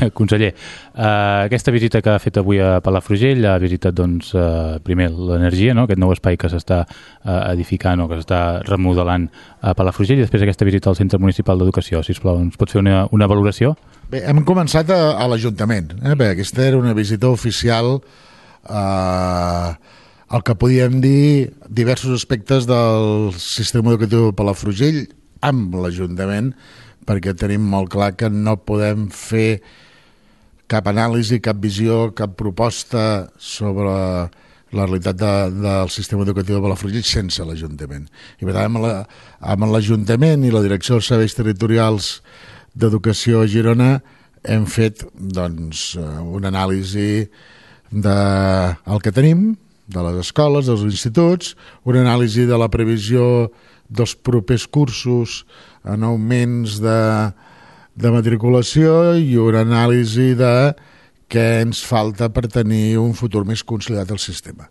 conseller, uh, aquesta visita que ha fet avui a Palafrugell ha visitat doncs, uh, primer l'energia, no? aquest nou espai que s'està uh, edificant o que s'està remodelant a Palafrugell i després aquesta visita al Centre Municipal d'Educació. Si us plau, ens pots fer una, una valoració? Bé, hem començat a, a l'Ajuntament. Eh? Bé, aquesta era una visita oficial eh, el que podíem dir diversos aspectes del sistema educatiu de Palafrugell amb l'Ajuntament perquè tenim molt clar que no podem fer cap anàlisi, cap visió, cap proposta sobre la realitat de, del sistema educatiu de Palafrugell sense l'Ajuntament. I per tant, amb l'Ajuntament i la Direcció dels Serveis Territorials d'Educació a Girona hem fet doncs, una anàlisi del de que tenim, de les escoles, dels instituts, una anàlisi de la previsió dels propers cursos en augments de, de matriculació i una anàlisi de què ens falta per tenir un futur més consolidat al sistema.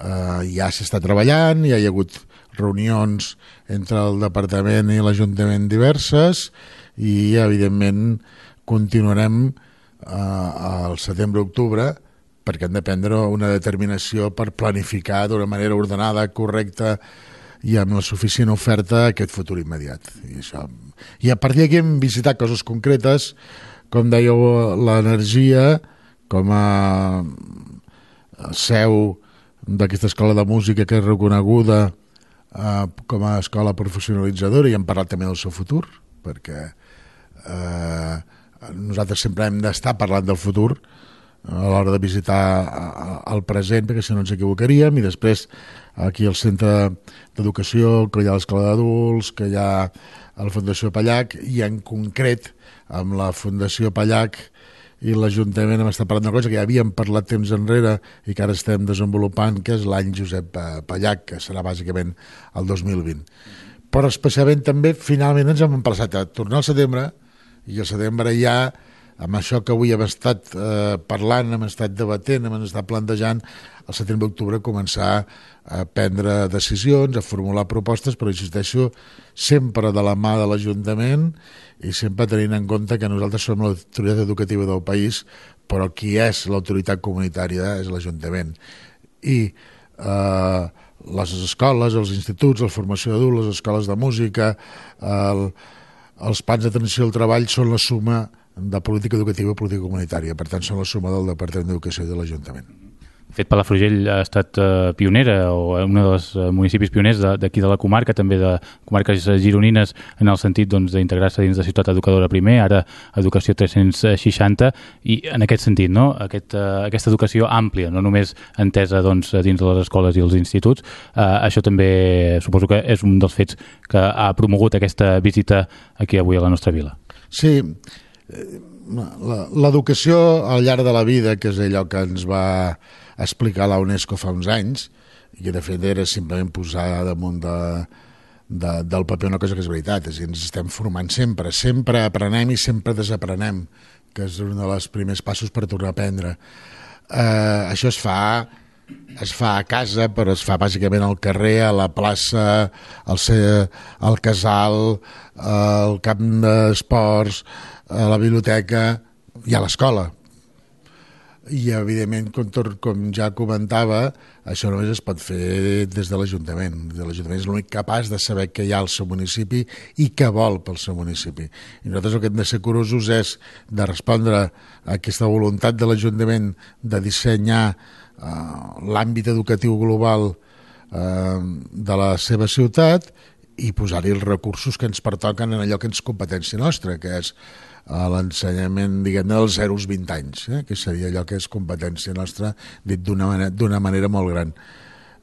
Uh, ja s'està treballant, ja hi ha hagut reunions entre el departament i l'Ajuntament diverses i, evidentment, continuarem uh, al setembre-octubre perquè hem de prendre una determinació per planificar d'una manera ordenada, correcta i amb la suficient oferta aquest futur immediat. I, això... I a partir d'aquí hem visitat coses concretes, com dèieu, l'energia com a seu d'aquesta escola de música que és reconeguda eh, com a escola professionalitzadora i hem parlat també del seu futur, perquè eh, nosaltres sempre hem d'estar parlant del futur, a l'hora de visitar el present, perquè si no ens equivocaríem, i després aquí al centre d'educació, que hi ha l'escola d'adults, que hi ha la Fundació Pallac, i en concret amb la Fundació Pallac i l'Ajuntament hem estat parlant d'una cosa que ja havíem parlat temps enrere i que ara estem desenvolupant, que és l'any Josep Pallac, que serà bàsicament el 2020. Però especialment també, finalment, ens hem emplaçat a tornar al setembre, i al setembre ja amb això que avui hem estat eh, parlant, hem estat debatent, hem estat plantejant, el setembre d'octubre començar a prendre decisions, a formular propostes, però insisteixo, sempre de la mà de l'Ajuntament i sempre tenint en compte que nosaltres som l'autoritat educativa del país, però qui és l'autoritat comunitària és l'Ajuntament. I eh, les escoles, els instituts, la formació d'adults, les escoles de música, el, els plans d'atenció al treball són la suma de política educativa i política comunitària. Per tant, són la suma del Departament d'Educació i de l'Ajuntament. De fet, Palafrugell ha estat uh, pionera o un dels uh, municipis pioners d'aquí de, de la comarca, també de comarques gironines en el sentit doncs, d'integrar-se doncs, dins de Ciutat Educadora primer, ara Educació 360 i en aquest sentit, no? aquest, uh, aquesta educació àmplia, no només entesa doncs, dins de les escoles i els instituts, uh, això també suposo que és un dels fets que ha promogut aquesta visita aquí avui a la nostra vila. Sí, l'educació al llarg de la vida, que és allò que ens va explicar la UNESCO fa uns anys, i que de fet era simplement posar damunt de, de, del paper una cosa que és veritat, és a dir, ens estem formant sempre, sempre aprenem i sempre desaprenem, que és un dels primers passos per tornar a aprendre. Eh, això es fa es fa a casa, però es fa bàsicament al carrer, a la plaça, al, al casal, al camp d'esports, a la biblioteca i a l'escola. I, evidentment, com, com ja comentava, això només es pot fer des de l'Ajuntament. L'Ajuntament és l'únic capaç de saber què hi ha al seu municipi i què vol pel seu municipi. I nosaltres el que hem de ser curosos és de respondre a aquesta voluntat de l'Ajuntament de dissenyar eh, l'àmbit educatiu global eh, de la seva ciutat i posar-hi els recursos que ens pertoquen en allò que ens competència nostra, que és a l'ensenyament, diguem-ne, dels 0 als 20 anys, eh? que seria allò que és competència nostra, dit d'una manera, manera molt gran.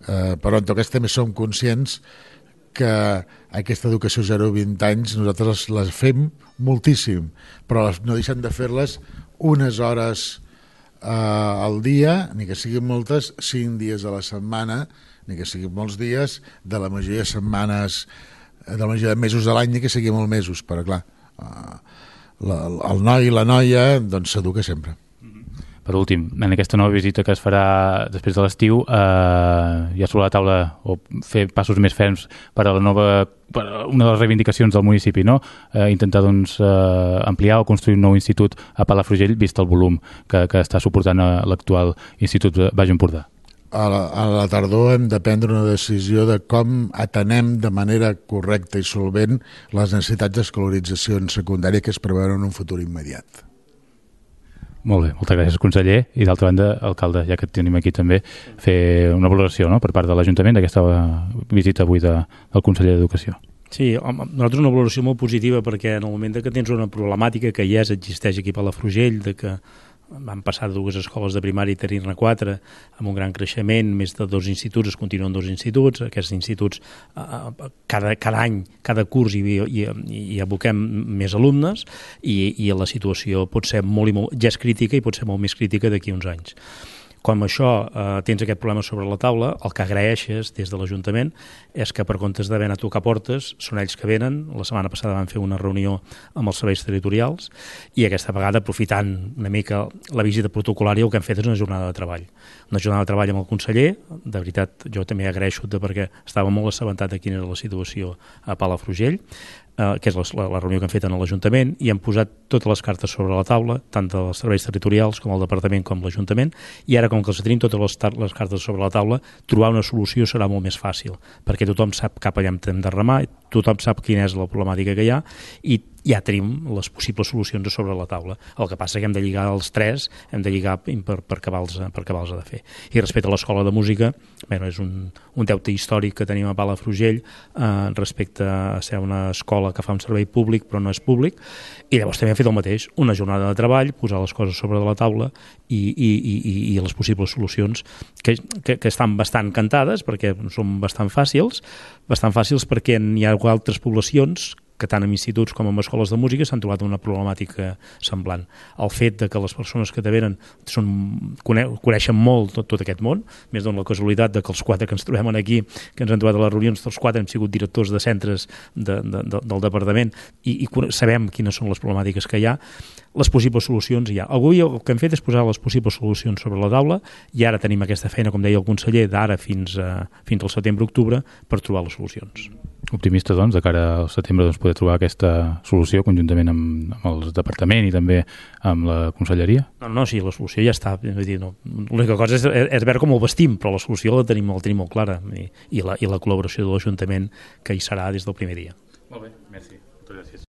Eh, però en tot cas també som conscients que aquesta educació 0-20 anys nosaltres les fem moltíssim, però no deixem de fer-les unes hores eh, al dia, ni que siguin moltes, 5 dies a la setmana, ni que siguin molts dies, de la majoria de setmanes, de la majoria de mesos de l'any, ni que siguin molts mesos, però clar, eh, la, el noi i la noia doncs s'educa sempre. Per últim, en aquesta nova visita que es farà després de l'estiu, eh, ja sobre la taula o fer passos més ferms per a la nova per a una de les reivindicacions del municipi, no? eh, intentar doncs, eh, ampliar o construir un nou institut a Palafrugell vist el volum que, que està suportant eh, l'actual Institut Baix Empordà. A la, a la tardor hem de prendre una decisió de com atenem de manera correcta i solvent les necessitats d'escolarització en secundària que es preveuen en un futur immediat. Molt bé, moltes gràcies, conseller. I d'altra banda, alcalde, ja que et tenim aquí també, fer una valoració no?, per part de l'Ajuntament d'aquesta visita avui de, del conseller d'Educació. Sí, home, nosaltres una valoració molt positiva perquè en el moment que tens una problemàtica que ja existeix aquí a Palafrugell, de que van passar dues escoles de primària i tenir-ne quatre, amb un gran creixement, més de dos instituts, es continuen dos instituts, aquests instituts eh, eh, cada, cada any, cada curs hi, hi, hi aboquem més alumnes i, i la situació pot ser molt, i molt, ja és crítica i pot ser molt més crítica d'aquí uns anys com això eh, tens aquest problema sobre la taula, el que agraeixes des de l'Ajuntament és que per comptes d'haver anat a tocar portes, són ells que venen. La setmana passada van fer una reunió amb els serveis territorials i aquesta vegada, aprofitant una mica la visita protocolària, el que han fet és una jornada de treball. Una jornada de treball amb el conseller, de veritat, jo també agraeixo perquè estava molt assabentat de quina era la situació a Palafrugell, eh, que és la, la reunió que han fet en l'Ajuntament, i han posat totes les cartes sobre la taula, tant dels serveis territorials com el Departament com l'Ajuntament, i ara, com que els tenim totes les, les cartes sobre la taula, trobar una solució serà molt més fàcil, perquè tothom sap cap allà hem de remar, tothom sap quina és la problemàtica que hi ha, i ja tenim les possibles solucions sobre la taula. El que passa que hem de lligar els tres, hem de lligar per, per acabar-los per acabar de fer. I respecte a l'escola de música, bueno, és un, un deute històric que tenim a Palafrugell eh, respecte a ser una escola que fa un servei públic però no és públic, i llavors també hem fet el mateix, una jornada de treball, posar les coses sobre de la taula i, i, i, i les possibles solucions que, que, que estan bastant cantades perquè són bastant fàcils, bastant fàcils perquè hi ha altres poblacions que tant en instituts com en escoles de música s'han trobat una problemàtica semblant. El fet de que les persones que te venen són, cone, coneixen molt tot, tot aquest món, més dona la casualitat de que els quatre que ens trobem aquí, que ens han trobat a les reunions, tots quatre hem sigut directors de centres de, de, de, del departament i, i sabem quines són les problemàtiques que hi ha, les possibles solucions hi ha. Avui el que hem fet és posar les possibles solucions sobre la taula i ara tenim aquesta feina, com deia el conseller, d'ara fins, a, fins al setembre-octubre per trobar les solucions optimista doncs, de cara al setembre doncs, poder trobar aquesta solució conjuntament amb, amb el departament i també amb la conselleria? No, no, sí, la solució ja està. no, l'única cosa és, és veure com ho vestim, però la solució la tenim, la tenim molt clara i, i, la, i la col·laboració de l'Ajuntament que hi serà des del primer dia. Molt bé, merci.